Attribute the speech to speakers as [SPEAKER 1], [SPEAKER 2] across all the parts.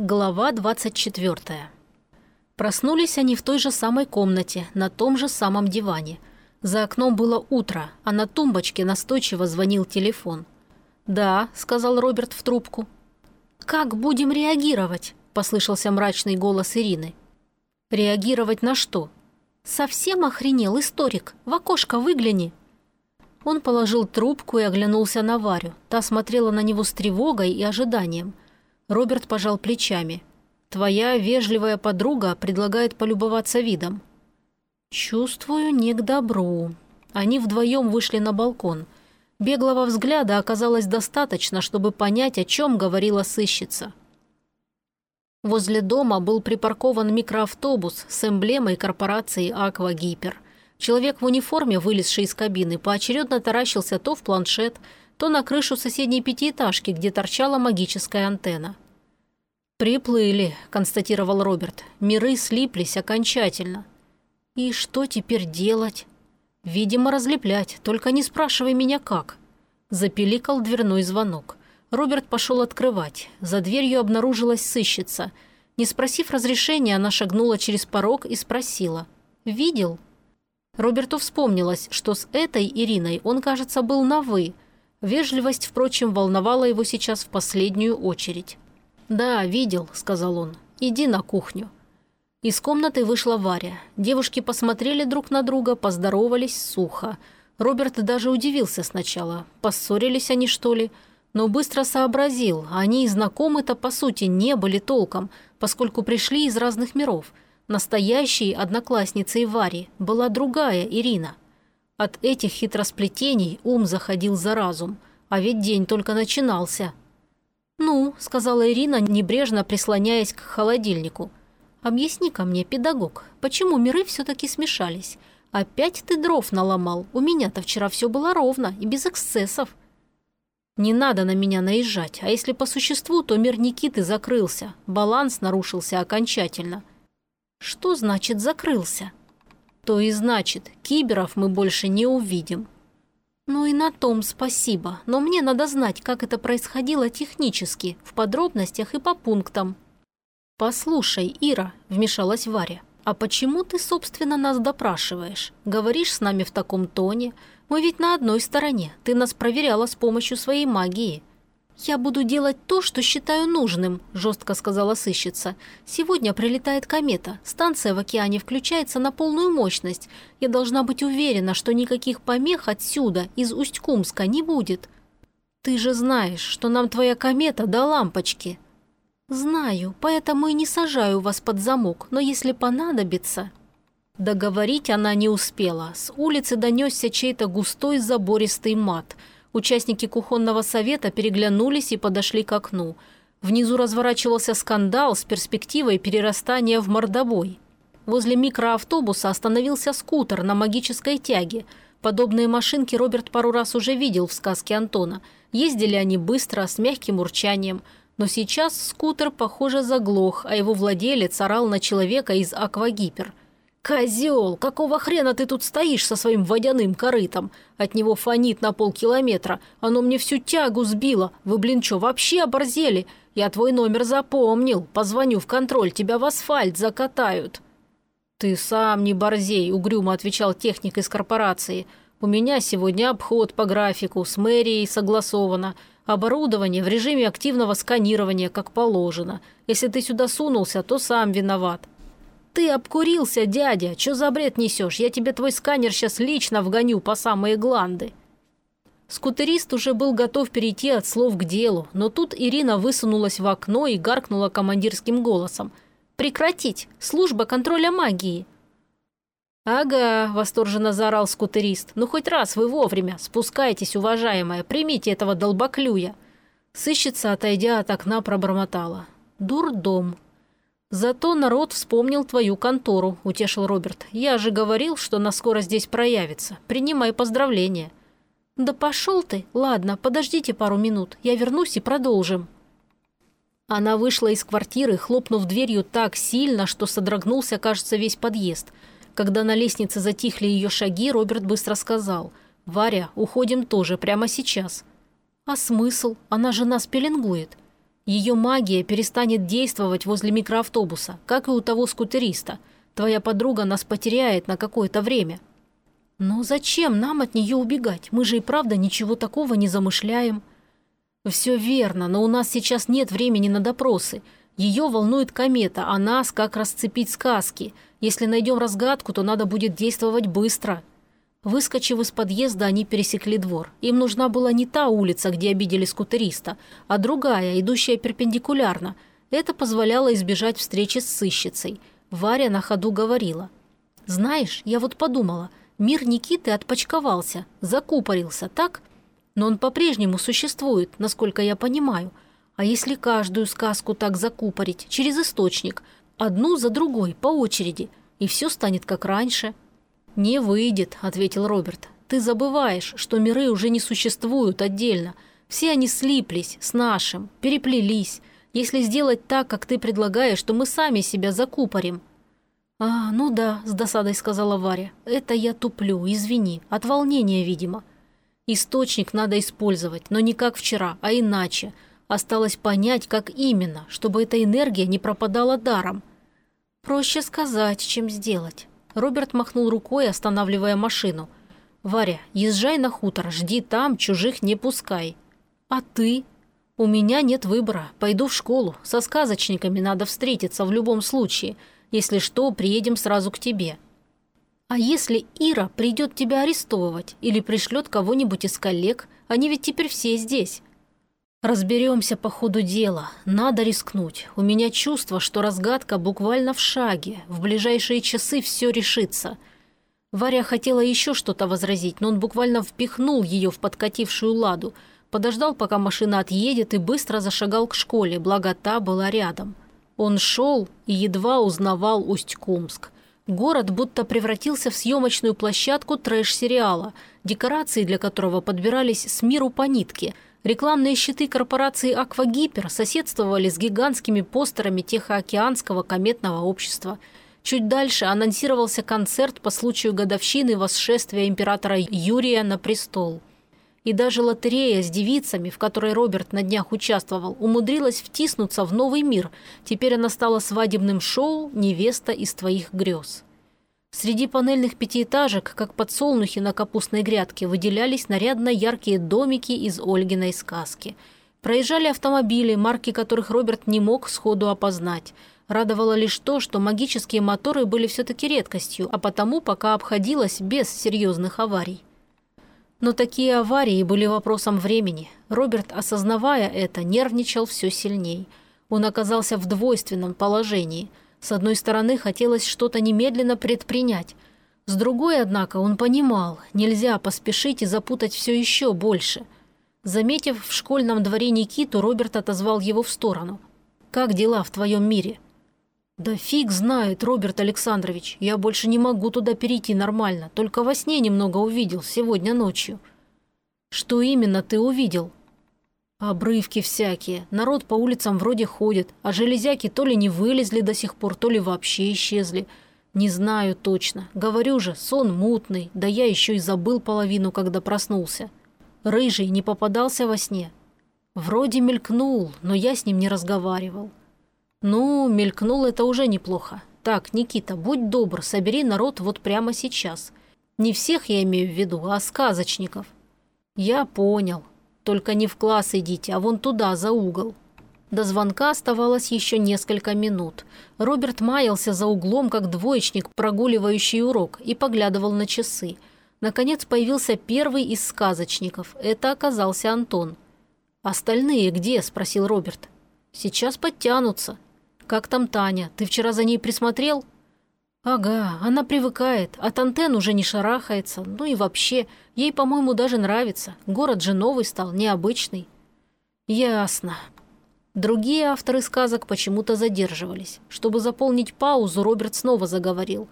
[SPEAKER 1] Глава 24. Проснулись они в той же самой комнате, на том же самом диване. За окном было утро, а на тумбочке настойчиво звонил телефон. «Да», — сказал Роберт в трубку. «Как будем реагировать?» — послышался мрачный голос Ирины. «Реагировать на что?» «Совсем охренел историк. В окошко выгляни». Он положил трубку и оглянулся на Варю. Та смотрела на него с тревогой и ожиданием. Роберт пожал плечами. «Твоя вежливая подруга предлагает полюбоваться видом». «Чувствую не к добру». Они вдвоем вышли на балкон. Беглого взгляда оказалось достаточно, чтобы понять, о чем говорила сыщица. Возле дома был припаркован микроавтобус с эмблемой корпорации «Аква Гипер». Человек в униформе, вылезший из кабины, поочередно таращился то в планшет, то на крышу соседней пятиэтажки, где торчала магическая антенна. «Приплыли», – констатировал Роберт. «Миры слиплись окончательно». «И что теперь делать?» «Видимо, разлеплять, только не спрашивай меня как». Запеликал дверной звонок. Роберт пошел открывать. За дверью обнаружилась сыщица. Не спросив разрешения, она шагнула через порог и спросила. «Видел?» Роберту вспомнилось, что с этой Ириной он, кажется, был на «вы». Вежливость, впрочем, волновала его сейчас в последнюю очередь. «Да, видел», – сказал он. «Иди на кухню». Из комнаты вышла Варя. Девушки посмотрели друг на друга, поздоровались сухо. Роберт даже удивился сначала. Поссорились они, что ли? Но быстро сообразил, они и знакомы-то, по сути, не были толком, поскольку пришли из разных миров. Настоящей одноклассницей Вари была другая Ирина. От этих хитросплетений ум заходил за разум. А ведь день только начинался – «Ну», – сказала Ирина, небрежно прислоняясь к холодильнику. «Объясни-ка мне, педагог, почему миры все-таки смешались? Опять ты дров наломал? У меня-то вчера все было ровно и без эксцессов». «Не надо на меня наезжать, а если по существу, то мир Никиты закрылся, баланс нарушился окончательно». «Что значит «закрылся»?» «То и значит, киберов мы больше не увидим». «Ну и на том спасибо, но мне надо знать, как это происходило технически, в подробностях и по пунктам». «Послушай, Ира», – вмешалась Варя, – «а почему ты, собственно, нас допрашиваешь? Говоришь с нами в таком тоне? Мы ведь на одной стороне, ты нас проверяла с помощью своей магии». «Я буду делать то, что считаю нужным», – жестко сказала сыщица. «Сегодня прилетает комета. Станция в океане включается на полную мощность. Я должна быть уверена, что никаких помех отсюда, из Усть-Кумска, не будет». «Ты же знаешь, что нам твоя комета до лампочки». «Знаю, поэтому и не сажаю вас под замок, но если понадобится...» Договорить она не успела. С улицы донесся чей-то густой забористый мат – Участники кухонного совета переглянулись и подошли к окну. Внизу разворачивался скандал с перспективой перерастания в мордобой. Возле микроавтобуса остановился скутер на магической тяге. Подобные машинки Роберт пару раз уже видел в сказке Антона. Ездили они быстро, с мягким урчанием. Но сейчас скутер, похоже, заглох, а его владелец орал на человека из «Аквагипер». «Козел, какого хрена ты тут стоишь со своим водяным корытом? От него фонит на полкилометра. Оно мне всю тягу сбило. Вы, блин, что, вообще оборзели? Я твой номер запомнил. Позвоню в контроль, тебя в асфальт закатают». «Ты сам не борзей», – угрюмо отвечал техник из корпорации. «У меня сегодня обход по графику, с мэрией согласовано. Оборудование в режиме активного сканирования, как положено. Если ты сюда сунулся, то сам виноват. «Ты обкурился, дядя! Чё за бред несешь? Я тебе твой сканер сейчас лично вгоню по самые гланды!» Скутерист уже был готов перейти от слов к делу, но тут Ирина высунулась в окно и гаркнула командирским голосом. «Прекратить! Служба контроля магии!» «Ага», – восторженно заорал скутерист. «Ну хоть раз вы вовремя. Спускайтесь, уважаемая, примите этого долбоклюя». Сыщица, отойдя от окна, пробормотала. «Дурдом». «Зато народ вспомнил твою контору», – утешил Роберт. «Я же говорил, что на скоро здесь проявится. Принимай поздравления». «Да пошел ты! Ладно, подождите пару минут. Я вернусь и продолжим». Она вышла из квартиры, хлопнув дверью так сильно, что содрогнулся, кажется, весь подъезд. Когда на лестнице затихли ее шаги, Роберт быстро сказал. «Варя, уходим тоже, прямо сейчас». «А смысл? Она же нас пеленгует». Ее магия перестанет действовать возле микроавтобуса, как и у того скутериста. Твоя подруга нас потеряет на какое-то время». «Но зачем нам от нее убегать? Мы же и правда ничего такого не замышляем». «Все верно, но у нас сейчас нет времени на допросы. Ее волнует комета, а нас как расцепить сказки. Если найдем разгадку, то надо будет действовать быстро». Выскочив из подъезда, они пересекли двор. Им нужна была не та улица, где обидели скутериста, а другая, идущая перпендикулярно. Это позволяло избежать встречи с сыщицей. Варя на ходу говорила. «Знаешь, я вот подумала, мир Никиты отпочковался, закупорился, так? Но он по-прежнему существует, насколько я понимаю. А если каждую сказку так закупорить, через источник, одну за другой, по очереди, и все станет как раньше?» «Не выйдет», – ответил Роберт. «Ты забываешь, что миры уже не существуют отдельно. Все они слиплись с нашим, переплелись. Если сделать так, как ты предлагаешь, то мы сами себя закупорим». «А, ну да», – с досадой сказала Варя. «Это я туплю, извини. От волнения, видимо». Источник надо использовать, но не как вчера, а иначе. Осталось понять, как именно, чтобы эта энергия не пропадала даром. Проще сказать, чем сделать. Роберт махнул рукой, останавливая машину. «Варя, езжай на хутор, жди там, чужих не пускай». «А ты?» «У меня нет выбора. Пойду в школу. Со сказочниками надо встретиться в любом случае. Если что, приедем сразу к тебе». «А если Ира придет тебя арестовывать или пришлет кого-нибудь из коллег? Они ведь теперь все здесь». «Разберемся по ходу дела. Надо рискнуть. У меня чувство, что разгадка буквально в шаге. В ближайшие часы все решится». Варя хотела еще что-то возразить, но он буквально впихнул ее в подкатившую ладу, подождал, пока машина отъедет, и быстро зашагал к школе, благо та была рядом. Он шел и едва узнавал Усть-Кумск. Город будто превратился в съемочную площадку трэш-сериала, декорации для которого подбирались с миру по нитке – Рекламные щиты корпорации «Аквагипер» соседствовали с гигантскими постерами Тихоокеанского кометного общества. Чуть дальше анонсировался концерт по случаю годовщины восшествия императора Юрия на престол. И даже лотерея с девицами, в которой Роберт на днях участвовал, умудрилась втиснуться в новый мир. Теперь она стала свадебным шоу «Невеста из твоих грез». Среди панельных пятиэтажек, как подсолнухи на капустной грядке, выделялись нарядно яркие домики из Ольгиной сказки. Проезжали автомобили, марки которых Роберт не мог сходу опознать. Радовало лишь то, что магические моторы были все-таки редкостью, а потому пока обходилось без серьезных аварий. Но такие аварии были вопросом времени. Роберт, осознавая это, нервничал все сильней. Он оказался в двойственном положении – с одной стороны, хотелось что-то немедленно предпринять. С другой, однако, он понимал, нельзя поспешить и запутать все еще больше. Заметив в школьном дворе Никиту, Роберт отозвал его в сторону. «Как дела в твоем мире?» «Да фиг знает, Роберт Александрович. Я больше не могу туда перейти нормально. Только во сне немного увидел, сегодня ночью». «Что именно ты увидел?» Обрывки всякие. Народ по улицам вроде ходит, а железяки то ли не вылезли до сих пор, то ли вообще исчезли. Не знаю точно. Говорю же, сон мутный, да я еще и забыл половину, когда проснулся. Рыжий не попадался во сне. Вроде мелькнул, но я с ним не разговаривал. Ну, мелькнул это уже неплохо. Так, Никита, будь добр, собери народ вот прямо сейчас. Не всех я имею в виду, а сказочников. Я понял. Только не в класс идите, а вон туда, за угол». До звонка оставалось еще несколько минут. Роберт маялся за углом, как двоечник, прогуливающий урок, и поглядывал на часы. Наконец появился первый из сказочников. Это оказался Антон. «Остальные где?» – спросил Роберт. «Сейчас подтянутся». «Как там Таня? Ты вчера за ней присмотрел?» «Ага, она привыкает, от антенн уже не шарахается. Ну и вообще, ей, по-моему, даже нравится. Город же новый стал, необычный». «Ясно». Другие авторы сказок почему-то задерживались. Чтобы заполнить паузу, Роберт снова заговорил.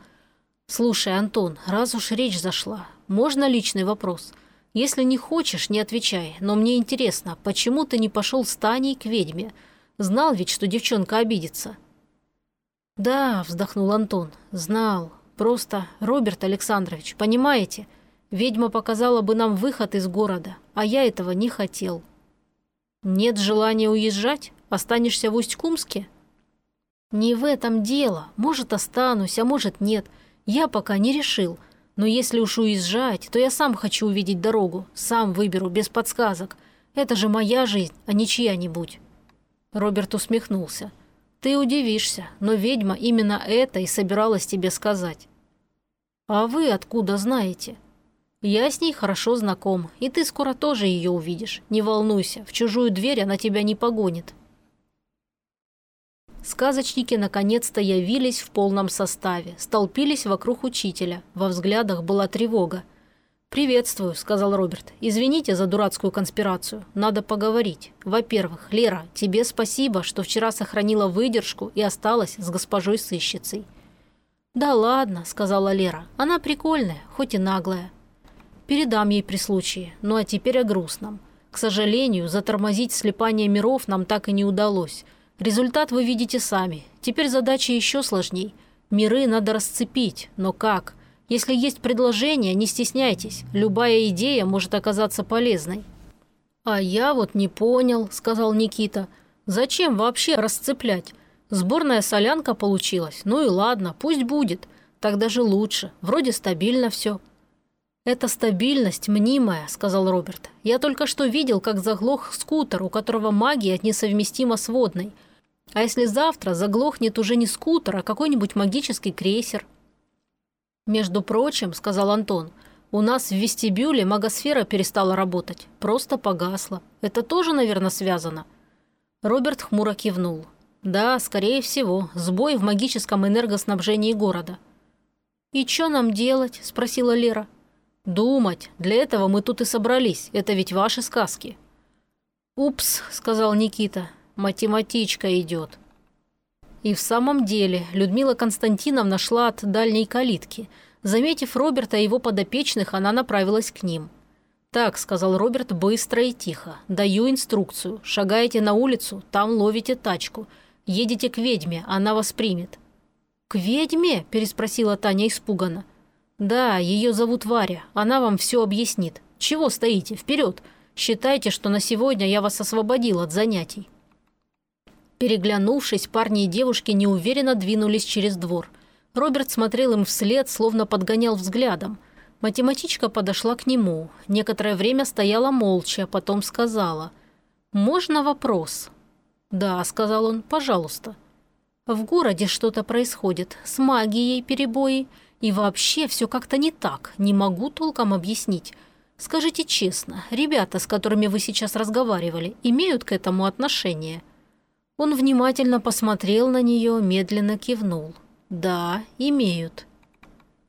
[SPEAKER 1] «Слушай, Антон, раз уж речь зашла, можно личный вопрос? Если не хочешь, не отвечай, но мне интересно, почему ты не пошел с Таней к ведьме? Знал ведь, что девчонка обидится». «Да», – вздохнул Антон, – «знал. Просто, Роберт Александрович, понимаете, ведьма показала бы нам выход из города, а я этого не хотел». «Нет желания уезжать?» Останешься в Усть-Кумске?» «Не в этом дело. Может, останусь, а может, нет. Я пока не решил. Но если уж уезжать, то я сам хочу увидеть дорогу. Сам выберу, без подсказок. Это же моя жизнь, а не чья-нибудь». Роберт усмехнулся. «Ты удивишься, но ведьма именно это и собиралась тебе сказать». «А вы откуда знаете?» «Я с ней хорошо знаком, и ты скоро тоже ее увидишь. Не волнуйся, в чужую дверь она тебя не погонит». Сказочники наконец-то явились в полном составе, столпились вокруг учителя. Во взглядах была тревога. «Приветствую», — сказал Роберт. «Извините за дурацкую конспирацию. Надо поговорить. Во-первых, Лера, тебе спасибо, что вчера сохранила выдержку и осталась с госпожой-сыщицей. «Да ладно», – сказала Лера. «Она прикольная, хоть и наглая». «Передам ей при случае. Ну а теперь о грустном. К сожалению, затормозить слепание миров нам так и не удалось. Результат вы видите сами. Теперь задача еще сложней. Миры надо расцепить. Но как? Если есть предложение, не стесняйтесь. Любая идея может оказаться полезной». «А я вот не понял», – сказал Никита. «Зачем вообще расцеплять? Сборная солянка получилась. Ну и ладно, пусть будет. Так даже лучше. Вроде стабильно все. «Это стабильность мнимая», – сказал Роберт. «Я только что видел, как заглох скутер, у которого магия несовместима с водной. А если завтра заглохнет уже не скутер, а какой-нибудь магический крейсер?» «Между прочим», – сказал Антон, – «у нас в вестибюле магосфера перестала работать. Просто погасла. Это тоже, наверное, связано?» Роберт хмуро кивнул. «Да, скорее всего, сбой в магическом энергоснабжении города». «И что нам делать?» – спросила Лера. «Думать. Для этого мы тут и собрались. Это ведь ваши сказки». «Упс», – сказал Никита. «Математичка идет». И в самом деле Людмила Константиновна шла от дальней калитки. Заметив Роберта и его подопечных, она направилась к ним. «Так», – сказал Роберт быстро и тихо. «Даю инструкцию. Шагаете на улицу, там ловите тачку. Едете к ведьме, она вас примет». «К ведьме?» – переспросила Таня испуганно. «Да, ее зовут Варя. Она вам все объяснит. Чего стоите? Вперед! Считайте, что на сегодня я вас освободил от занятий». Переглянувшись, парни и девушки неуверенно двинулись через двор. Роберт смотрел им вслед, словно подгонял взглядом. Математичка подошла к нему. Некоторое время стояла молча, потом сказала. «Можно вопрос?» «Да», – сказал он, – «пожалуйста». «В городе что-то происходит, с магией перебои, и вообще все как-то не так, не могу толком объяснить. Скажите честно, ребята, с которыми вы сейчас разговаривали, имеют к этому отношение?» Он внимательно посмотрел на нее, медленно кивнул. «Да, имеют».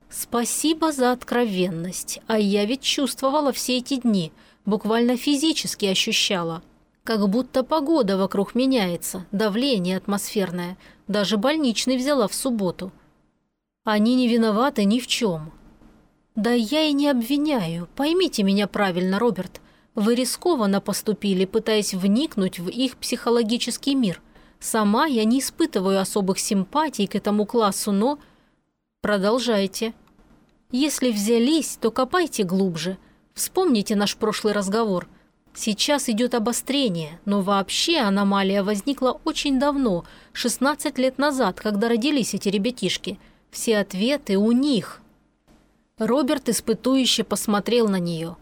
[SPEAKER 1] «Спасибо за откровенность, а я ведь чувствовала все эти дни, буквально физически ощущала. Как будто погода вокруг меняется, давление атмосферное. Даже больничный взяла в субботу. Они не виноваты ни в чем. Да я и не обвиняю. Поймите меня правильно, Роберт. Вы рискованно поступили, пытаясь вникнуть в их психологический мир. Сама я не испытываю особых симпатий к этому классу, но... Продолжайте. Если взялись, то копайте глубже. Вспомните наш прошлый разговор – Сейчас идет обострение, но вообще аномалия возникла очень давно, 16 лет назад, когда родились эти ребятишки. Все ответы у них. Роберт испытующе посмотрел на нее.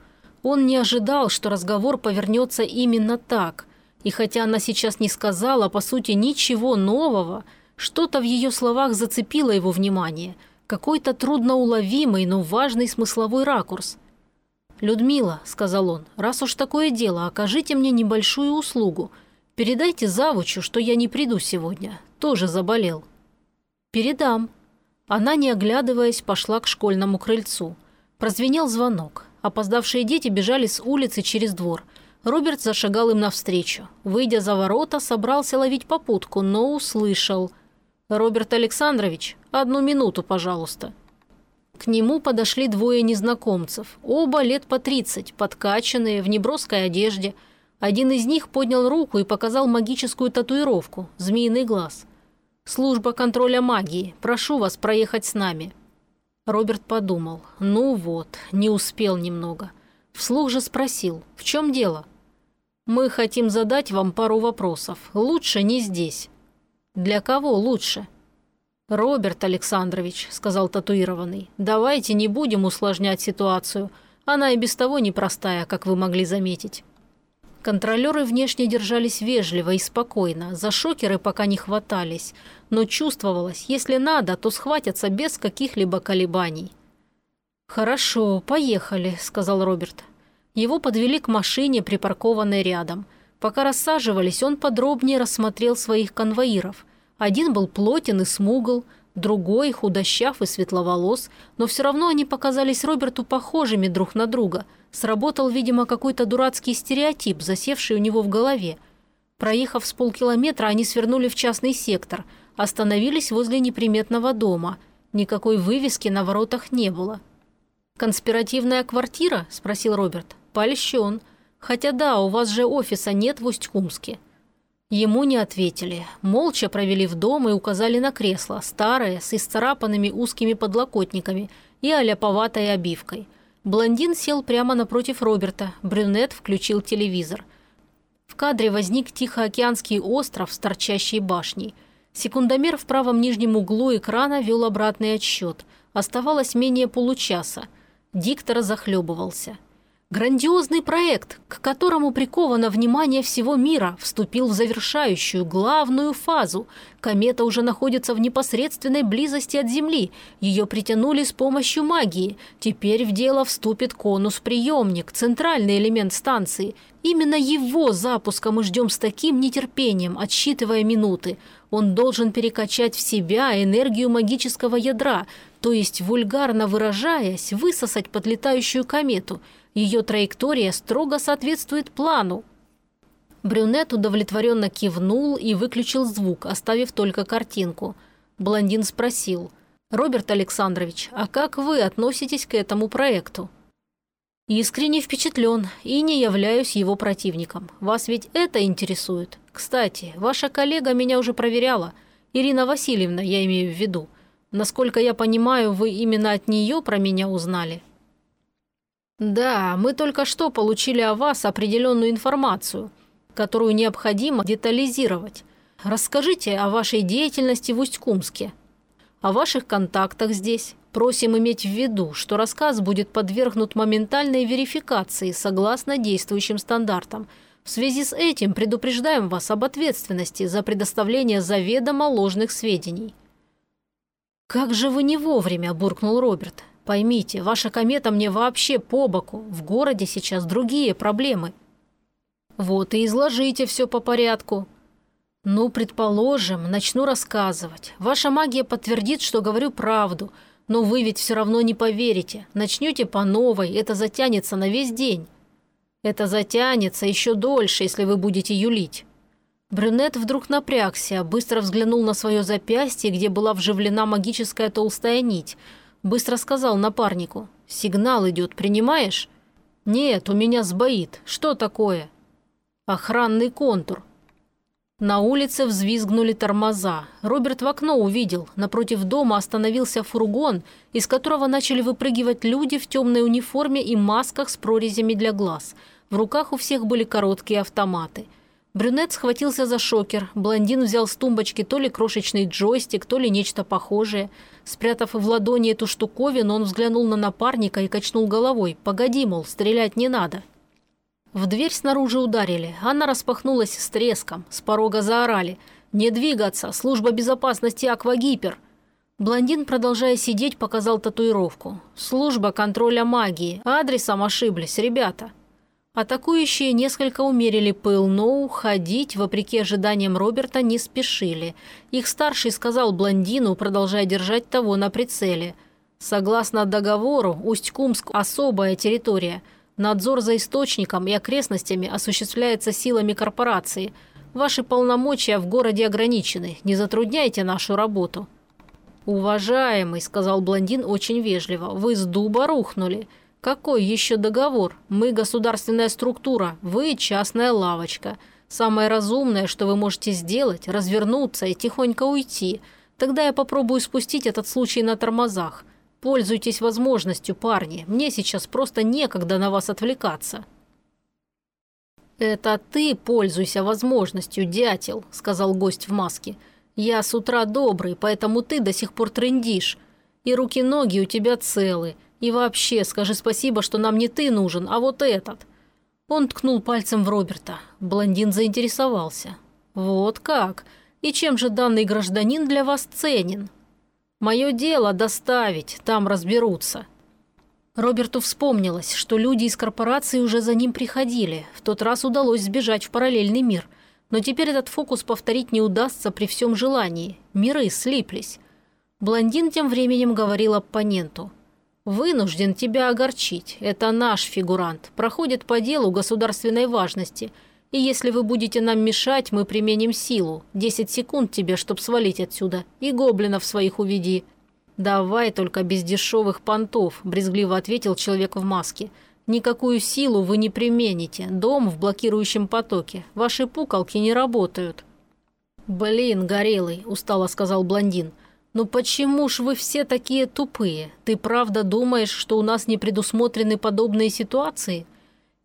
[SPEAKER 1] Он не ожидал, что разговор повернется именно так. И хотя она сейчас не сказала, по сути, ничего нового, что-то в ее словах зацепило его внимание. Какой-то трудноуловимый, но важный смысловой ракурс – «Людмила», – сказал он, – «раз уж такое дело, окажите мне небольшую услугу. Передайте завучу, что я не приду сегодня. Тоже заболел». «Передам». Она, не оглядываясь, пошла к школьному крыльцу. Прозвенел звонок. Опоздавшие дети бежали с улицы через двор. Роберт зашагал им навстречу. Выйдя за ворота, собрался ловить попутку, но услышал. «Роберт Александрович, одну минуту, пожалуйста». К нему подошли двое незнакомцев, оба лет по тридцать, подкачанные, в неброской одежде. Один из них поднял руку и показал магическую татуировку – змеиный глаз. «Служба контроля магии. Прошу вас проехать с нами». Роберт подумал. «Ну вот, не успел немного». Вслух же спросил, в чем дело? Мы хотим задать вам пару вопросов. Лучше не здесь. Для кого лучше? Роберт Александрович, сказал татуированный, давайте не будем усложнять ситуацию. Она и без того непростая, как вы могли заметить. Контролеры внешне держались вежливо и спокойно, за шокеры пока не хватались, но чувствовалось, если надо, то схватятся без каких-либо колебаний. «Хорошо, поехали», – сказал Роберт. Его подвели к машине, припаркованной рядом. Пока рассаживались, он подробнее рассмотрел своих конвоиров. Один был плотен и смугл, другой – худощав и светловолос, но все равно они показались Роберту похожими друг на друга – Сработал, видимо, какой-то дурацкий стереотип, засевший у него в голове. Проехав с полкилометра, они свернули в частный сектор, остановились возле неприметного дома. Никакой вывески на воротах не было. «Конспиративная квартира?» – спросил Роберт. «Польщен. Хотя да, у вас же офиса нет в Усть-Кумске». Ему не ответили. Молча провели в дом и указали на кресло, старое, с исцарапанными узкими подлокотниками и аляповатой обивкой. Блондин сел прямо напротив Роберта, брюнет включил телевизор. В кадре возник Тихоокеанский остров с торчащей башней. Секундомер в правом нижнем углу экрана вел обратный отсчет. Оставалось менее получаса. Диктор захлебывался. Грандиозный проект, к которому приковано внимание всего мира, вступил в завершающую, главную фазу. Комета уже находится в непосредственной близости от Земли. Ее притянули с помощью магии. Теперь в дело вступит конус-приемник, центральный элемент станции. Именно его запуска мы ждем с таким нетерпением, отсчитывая минуты. Он должен перекачать в себя энергию магического ядра, то есть, вульгарно выражаясь, высосать подлетающую комету – ее траектория строго соответствует плану. Брюнет удовлетворенно кивнул и выключил звук, оставив только картинку. Блондин спросил. «Роберт Александрович, а как вы относитесь к этому проекту?» «Искренне впечатлен и не являюсь его противником. Вас ведь это интересует. Кстати, ваша коллега меня уже проверяла. Ирина Васильевна, я имею в виду. Насколько я понимаю, вы именно от нее про меня узнали?» «Да, мы только что получили о вас определенную информацию, которую необходимо детализировать. Расскажите о вашей деятельности в Усть-Кумске, о ваших контактах здесь. Просим иметь в виду, что рассказ будет подвергнут моментальной верификации согласно действующим стандартам. В связи с этим предупреждаем вас об ответственности за предоставление заведомо ложных сведений». «Как же вы не вовремя!» – буркнул Роберт. Поймите, ваша комета мне вообще по боку. В городе сейчас другие проблемы. Вот и изложите все по порядку. Ну, предположим, начну рассказывать. Ваша магия подтвердит, что говорю правду. Но вы ведь все равно не поверите. Начнете по новой, это затянется на весь день. Это затянется еще дольше, если вы будете юлить. Брюнет вдруг напрягся, быстро взглянул на свое запястье, где была вживлена магическая толстая нить – Быстро сказал напарнику. «Сигнал идет, принимаешь?» «Нет, у меня сбоит. Что такое?» «Охранный контур». На улице взвизгнули тормоза. Роберт в окно увидел. Напротив дома остановился фургон, из которого начали выпрыгивать люди в темной униформе и масках с прорезями для глаз. В руках у всех были короткие автоматы. Брюнет схватился за шокер. Блондин взял с тумбочки то ли крошечный джойстик, то ли нечто похожее – Спрятав в ладони эту штуковину, он взглянул на напарника и качнул головой. «Погоди, мол, стрелять не надо». В дверь снаружи ударили. Она распахнулась с треском. С порога заорали. «Не двигаться! Служба безопасности Аквагипер!» Блондин, продолжая сидеть, показал татуировку. «Служба контроля магии. Адресом ошиблись, ребята». Атакующие несколько умерили пыл, но уходить, вопреки ожиданиям Роберта, не спешили. Их старший сказал блондину, продолжая держать того на прицеле. «Согласно договору, Усть-Кумск – особая территория. Надзор за источником и окрестностями осуществляется силами корпорации. Ваши полномочия в городе ограничены. Не затрудняйте нашу работу». «Уважаемый», – сказал блондин очень вежливо, – «вы с дуба рухнули». Какой еще договор? Мы государственная структура, вы частная лавочка. Самое разумное, что вы можете сделать, развернуться и тихонько уйти. Тогда я попробую спустить этот случай на тормозах. Пользуйтесь возможностью, парни. Мне сейчас просто некогда на вас отвлекаться. «Это ты пользуйся возможностью, дятел», – сказал гость в маске. «Я с утра добрый, поэтому ты до сих пор трындишь. И руки-ноги у тебя целы. И вообще, скажи спасибо, что нам не ты нужен, а вот этот». Он ткнул пальцем в Роберта. Блондин заинтересовался. «Вот как? И чем же данный гражданин для вас ценен?» «Мое дело доставить, там разберутся». Роберту вспомнилось, что люди из корпорации уже за ним приходили. В тот раз удалось сбежать в параллельный мир. Но теперь этот фокус повторить не удастся при всем желании. Миры слиплись. Блондин тем временем говорил оппоненту. «Вынужден тебя огорчить. Это наш фигурант. Проходит по делу государственной важности. И если вы будете нам мешать, мы применим силу. Десять секунд тебе, чтоб свалить отсюда. И гоблинов своих уведи». «Давай только без дешевых понтов», – брезгливо ответил человек в маске. «Никакую силу вы не примените. Дом в блокирующем потоке. Ваши пукалки не работают». «Блин, горелый», – устало сказал блондин. «Ну почему ж вы все такие тупые? Ты правда думаешь, что у нас не предусмотрены подобные ситуации?»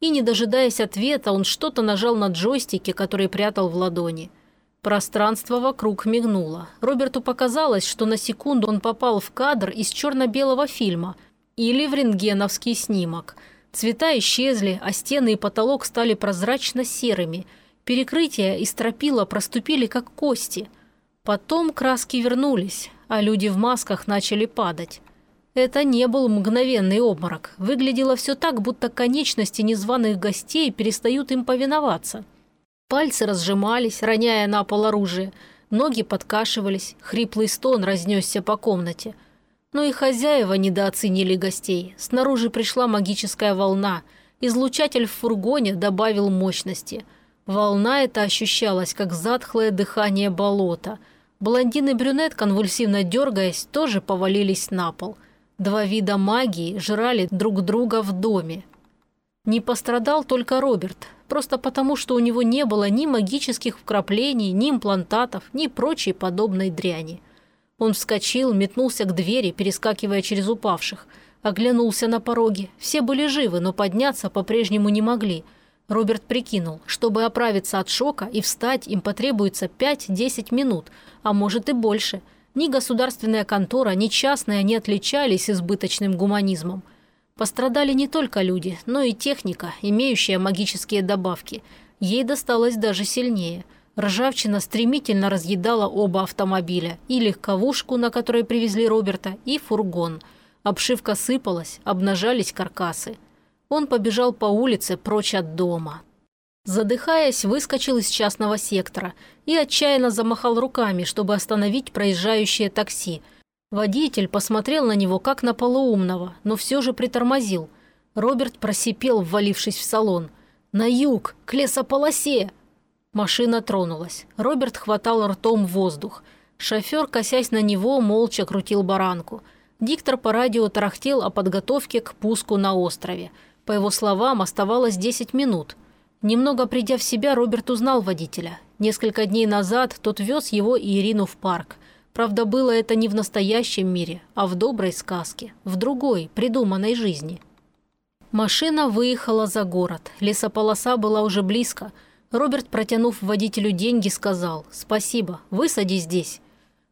[SPEAKER 1] И, не дожидаясь ответа, он что-то нажал на джойстике, который прятал в ладони – Пространство вокруг мигнуло. Роберту показалось, что на секунду он попал в кадр из черно-белого фильма или в рентгеновский снимок. Цвета исчезли, а стены и потолок стали прозрачно-серыми. Перекрытия и стропила проступили, как кости. Потом краски вернулись, а люди в масках начали падать. Это не был мгновенный обморок. Выглядело все так, будто конечности незваных гостей перестают им повиноваться – Пальцы разжимались, роняя на пол оружие. Ноги подкашивались, хриплый стон разнесся по комнате. Но и хозяева недооценили гостей. Снаружи пришла магическая волна. Излучатель в фургоне добавил мощности. Волна эта ощущалась, как затхлое дыхание болота. Блондин и брюнет, конвульсивно дергаясь, тоже повалились на пол. Два вида магии жрали друг друга в доме. Не пострадал только Роберт, просто потому, что у него не было ни магических вкраплений, ни имплантатов, ни прочей подобной дряни. Он вскочил, метнулся к двери, перескакивая через упавших. Оглянулся на пороге. Все были живы, но подняться по-прежнему не могли. Роберт прикинул, чтобы оправиться от шока и встать, им потребуется 5-10 минут, а может и больше. Ни государственная контора, ни частная не отличались избыточным гуманизмом. Пострадали не только люди, но и техника, имеющая магические добавки. Ей досталось даже сильнее. Ржавчина стремительно разъедала оба автомобиля, и легковушку, на которой привезли Роберта, и фургон. Обшивка сыпалась, обнажались каркасы. Он побежал по улице прочь от дома. Задыхаясь, выскочил из частного сектора и отчаянно замахал руками, чтобы остановить проезжающее такси – Водитель посмотрел на него, как на полуумного, но все же притормозил. Роберт просипел, ввалившись в салон. «На юг! К лесополосе!» Машина тронулась. Роберт хватал ртом воздух. Шофер, косясь на него, молча крутил баранку. Диктор по радио тарахтел о подготовке к пуску на острове. По его словам, оставалось 10 минут. Немного придя в себя, Роберт узнал водителя. Несколько дней назад тот вез его и Ирину в парк. Правда, было это не в настоящем мире, а в доброй сказке, в другой, придуманной жизни. Машина выехала за город. Лесополоса была уже близко. Роберт, протянув водителю деньги, сказал «Спасибо, высади здесь».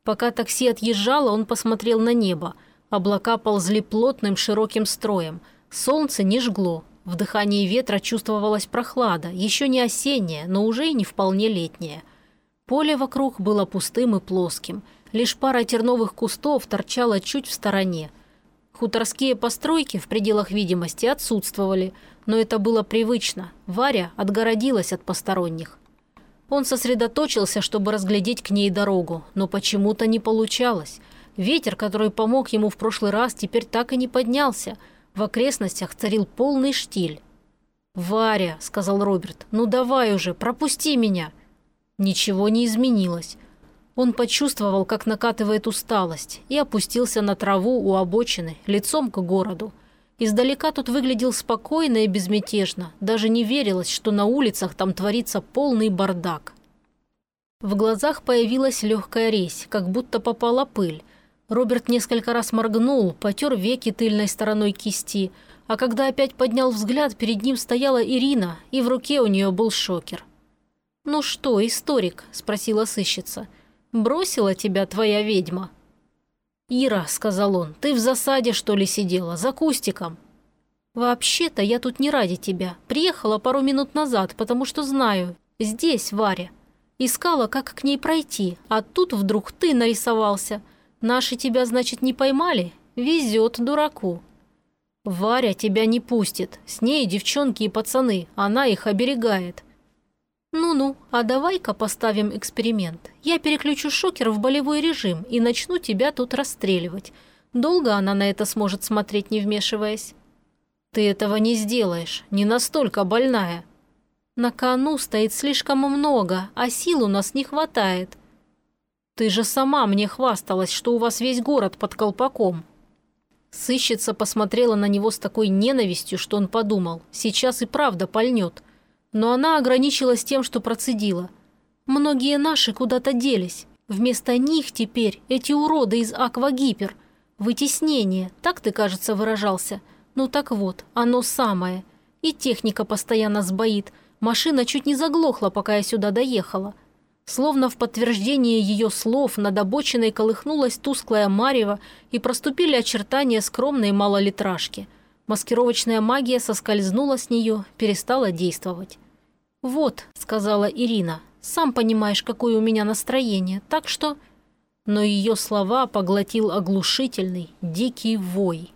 [SPEAKER 1] Пока такси отъезжало, он посмотрел на небо. Облака ползли плотным широким строем. Солнце не жгло. В дыхании ветра чувствовалась прохлада, еще не осенняя, но уже и не вполне летняя. Поле вокруг было пустым и плоским – Лишь пара терновых кустов торчала чуть в стороне. Хуторские постройки в пределах видимости отсутствовали, но это было привычно. Варя отгородилась от посторонних. Он сосредоточился, чтобы разглядеть к ней дорогу, но почему-то не получалось. Ветер, который помог ему в прошлый раз, теперь так и не поднялся. В окрестностях царил полный штиль. «Варя», — сказал Роберт, — «ну давай уже, пропусти меня». Ничего не изменилось. Он почувствовал, как накатывает усталость, и опустился на траву у обочины, лицом к городу. Издалека тут выглядел спокойно и безмятежно, даже не верилось, что на улицах там творится полный бардак. В глазах появилась легкая резь, как будто попала пыль. Роберт несколько раз моргнул, потер веки тыльной стороной кисти, а когда опять поднял взгляд, перед ним стояла Ирина, и в руке у нее был шокер. «Ну что, историк?» – спросила сыщица. «Бросила тебя твоя ведьма?» «Ира», – сказал он, – «ты в засаде, что ли, сидела, за кустиком?» «Вообще-то я тут не ради тебя. Приехала пару минут назад, потому что знаю. Здесь Варя. Искала, как к ней пройти, а тут вдруг ты нарисовался. Наши тебя, значит, не поймали? Везет дураку». «Варя тебя не пустит. С ней девчонки и пацаны. Она их оберегает». «Ну-ну, а давай-ка поставим эксперимент. Я переключу шокер в болевой режим и начну тебя тут расстреливать. Долго она на это сможет смотреть, не вмешиваясь?» «Ты этого не сделаешь, не настолько больная». «На кону стоит слишком много, а сил у нас не хватает». «Ты же сама мне хвасталась, что у вас весь город под колпаком». Сыщица посмотрела на него с такой ненавистью, что он подумал, сейчас и правда пальнет. Но она ограничилась тем, что процедила. «Многие наши куда-то делись. Вместо них теперь эти уроды из Аквагипер. Вытеснение, так ты, кажется, выражался». Ну так вот, оно самое. И техника постоянно сбоит. Машина чуть не заглохла, пока я сюда доехала. Словно в подтверждение ее слов над обочиной колыхнулась тусклая марево и проступили очертания скромной малолитражки. Маскировочная магия соскользнула с нее, перестала действовать. «Вот», — сказала Ирина, — «сам понимаешь, какое у меня настроение, так что...» Но ее слова поглотил оглушительный, дикий вой.